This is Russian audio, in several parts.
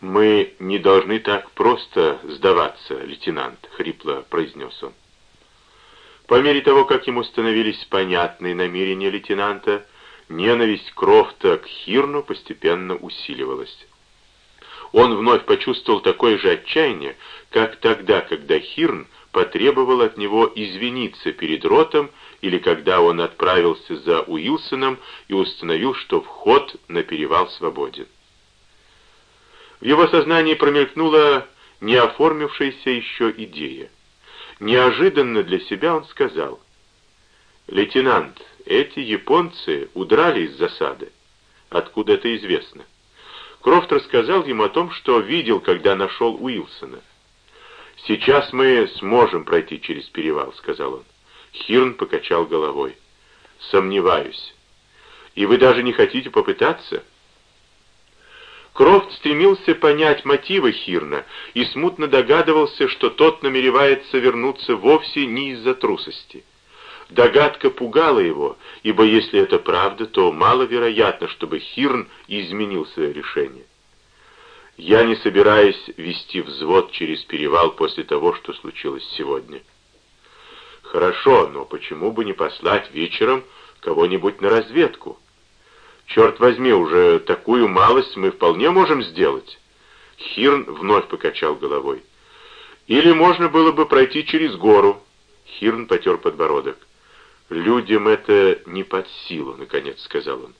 «Мы не должны так просто сдаваться, лейтенант», — хрипло произнес он. По мере того, как ему становились понятны намерения лейтенанта, ненависть Крофта к Хирну постепенно усиливалась. Он вновь почувствовал такое же отчаяние, как тогда, когда Хирн потребовал от него извиниться перед ротом или когда он отправился за Уилсоном и установил, что вход на перевал свободен. В его сознании промелькнула неоформившаяся еще идея. Неожиданно для себя он сказал, «Лейтенант, эти японцы удрали из засады. Откуда это известно?» Крофт рассказал ему о том, что видел, когда нашел Уилсона. «Сейчас мы сможем пройти через перевал», — сказал он. Хирн покачал головой. «Сомневаюсь. И вы даже не хотите попытаться?» Крофт стремился понять мотивы Хирна и смутно догадывался, что тот намеревается вернуться вовсе не из-за трусости. Догадка пугала его, ибо если это правда, то маловероятно, чтобы Хирн изменил свое решение. Я не собираюсь вести взвод через перевал после того, что случилось сегодня. Хорошо, но почему бы не послать вечером кого-нибудь на разведку? Черт возьми, уже такую малость мы вполне можем сделать. Хирн вновь покачал головой. Или можно было бы пройти через гору. Хирн потер подбородок. «Людям это не под силу», — наконец сказал он.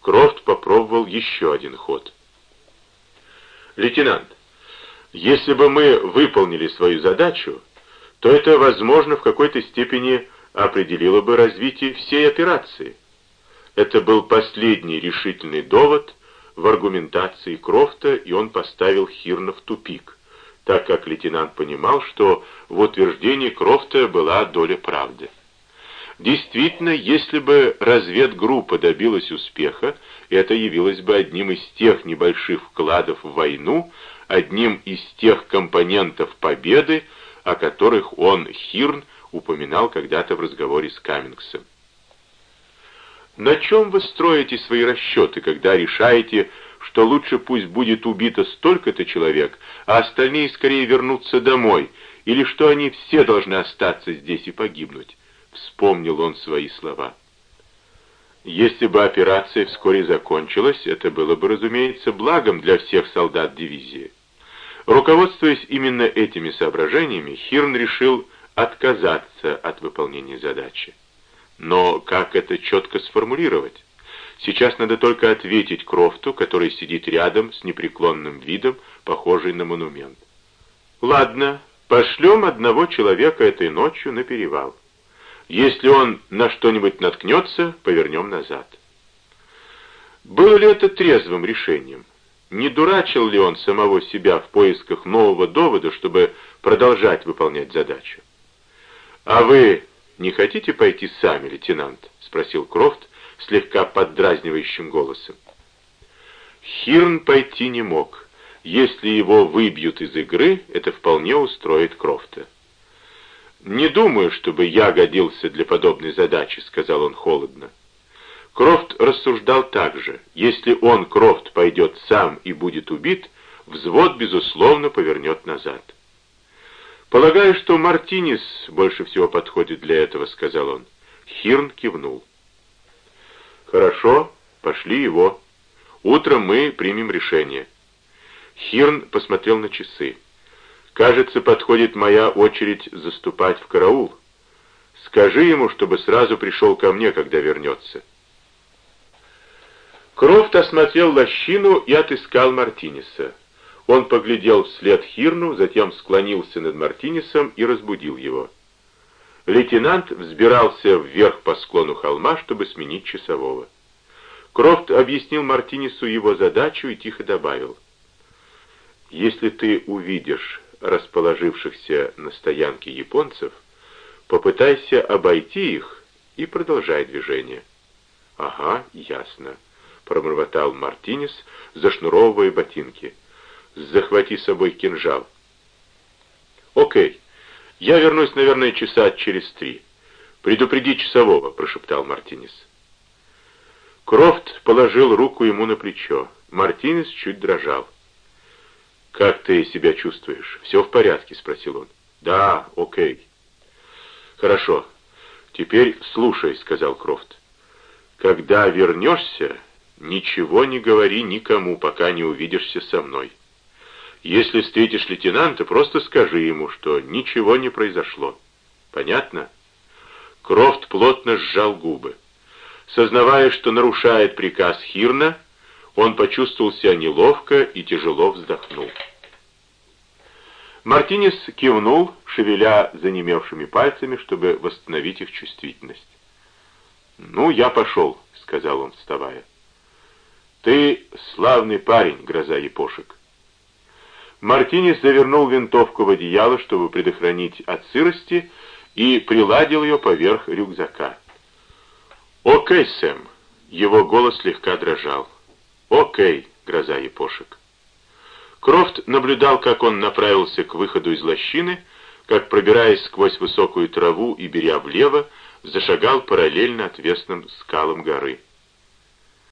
Крофт попробовал еще один ход. «Лейтенант, если бы мы выполнили свою задачу, то это, возможно, в какой-то степени определило бы развитие всей операции. Это был последний решительный довод в аргументации Крофта, и он поставил Хирна в тупик, так как лейтенант понимал, что в утверждении Крофта была доля правды. Действительно, если бы разведгруппа добилась успеха, это явилось бы одним из тех небольших вкладов в войну, одним из тех компонентов победы, о которых он, Хирн, упоминал когда-то в разговоре с Каммингсом. На чем вы строите свои расчеты, когда решаете, что лучше пусть будет убито столько-то человек, а остальные скорее вернутся домой, или что они все должны остаться здесь и погибнуть? Вспомнил он свои слова. Если бы операция вскоре закончилась, это было бы, разумеется, благом для всех солдат дивизии. Руководствуясь именно этими соображениями, Хирн решил отказаться от выполнения задачи. Но как это четко сформулировать? Сейчас надо только ответить Крофту, который сидит рядом с непреклонным видом, похожий на монумент. Ладно, пошлем одного человека этой ночью на перевал. Если он на что-нибудь наткнется, повернем назад. Было ли это трезвым решением? Не дурачил ли он самого себя в поисках нового довода, чтобы продолжать выполнять задачу? «А вы не хотите пойти сами, лейтенант?» — спросил Крофт слегка поддразнивающим голосом. Хирн пойти не мог. Если его выбьют из игры, это вполне устроит Крофта. «Не думаю, чтобы я годился для подобной задачи», — сказал он холодно. Крофт рассуждал так же. Если он, Крофт, пойдет сам и будет убит, взвод, безусловно, повернет назад. «Полагаю, что Мартинес больше всего подходит для этого», — сказал он. Хирн кивнул. «Хорошо, пошли его. Утром мы примем решение». Хирн посмотрел на часы. «Кажется, подходит моя очередь заступать в караул. Скажи ему, чтобы сразу пришел ко мне, когда вернется». Крофт осмотрел лощину и отыскал Мартинеса. Он поглядел вслед Хирну, затем склонился над Мартинесом и разбудил его. Лейтенант взбирался вверх по склону холма, чтобы сменить часового. Крофт объяснил Мартинесу его задачу и тихо добавил. «Если ты увидишь расположившихся на стоянке японцев, попытайся обойти их и продолжай движение». «Ага, ясно» пробормотал Мартинес, зашнуровывая ботинки. «Захвати с собой кинжал». «Окей. Я вернусь, наверное, часа через три. Предупреди часового», — прошептал Мартинес. Крофт положил руку ему на плечо. Мартинес чуть дрожал. «Как ты себя чувствуешь? Все в порядке?» — спросил он. «Да, окей». «Хорошо. Теперь слушай», — сказал Крофт. «Когда вернешься, ничего не говори никому, пока не увидишься со мной. Если встретишь лейтенанта, просто скажи ему, что ничего не произошло. Понятно?» Крофт плотно сжал губы. Сознавая, что нарушает приказ Хирна, он почувствовал себя неловко и тяжело вздохнул. Мартинес кивнул, шевеля занемевшими пальцами, чтобы восстановить их чувствительность. «Ну, я пошел», — сказал он, вставая. «Ты славный парень, гроза епошек». Мартинес завернул винтовку в одеяло, чтобы предохранить от сырости, и приладил ее поверх рюкзака. «Окей, Сэм!» Его голос слегка дрожал. «Окей, гроза епошек!» Крофт наблюдал, как он направился к выходу из лощины, как, пробираясь сквозь высокую траву и беря влево, зашагал параллельно отвесным скалам горы.